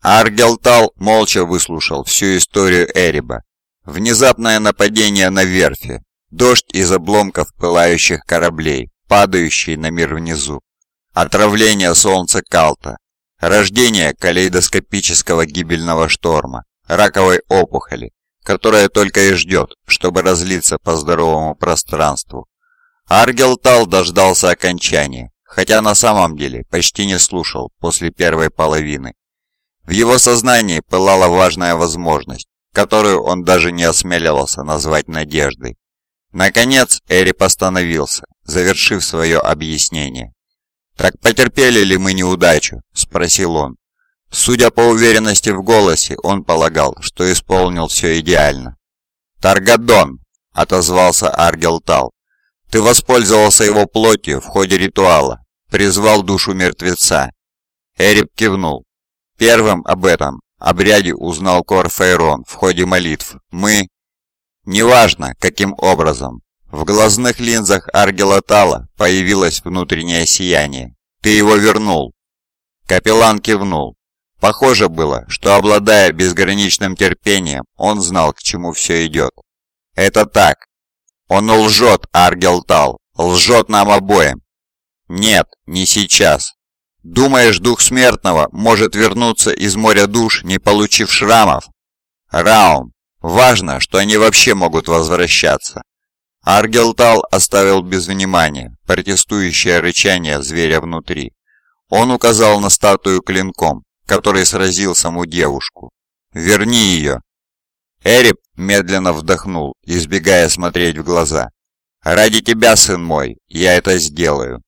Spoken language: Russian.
Аргелтал молча выслушал всю историю Эриба. Внезапное нападение на верфи, дождь из обломков пылающих кораблей, падающий на мир внизу, отравление солнца Калта, рождение калейдоскопического гибельного шторма, раковой опухоли, которая только и ждет, чтобы разлиться по здоровому пространству. Аргелтал дождался окончания, хотя на самом деле почти не слушал после первой половины. В его сознании пылала важная возможность, которую он даже не осмеливался назвать надеждой. Наконец Эри постановился, завершив свое объяснение. «Так потерпели ли мы неудачу?» – спросил он. Судя по уверенности в голосе, он полагал, что исполнил все идеально. «Таргадон!» – отозвался Аргелтал. «Ты воспользовался его плотью в ходе ритуала, призвал душу мертвеца». Эрик кивнул. Первым об этом обряде узнал Корфейрон в ходе молитв. Мы... Неважно, каким образом. В глазных линзах Аргелатала появилось внутреннее сияние. Ты его вернул. Капеллан кивнул. Похоже было, что обладая безграничным терпением, он знал, к чему все идет. Это так. Он лжет, Аргелтал. Лжет нам обоим. Нет, не сейчас. Думаешь, дух смертного может вернуться из моря душ, не получив шрамов? Раум, важно, что они вообще могут возвращаться. Аргелтал оставил без внимания протестующее рычание зверя внутри. Он указал на статую клинком, который сразил саму девушку. «Верни ее!» Эрип медленно вдохнул, избегая смотреть в глаза. «Ради тебя, сын мой, я это сделаю!»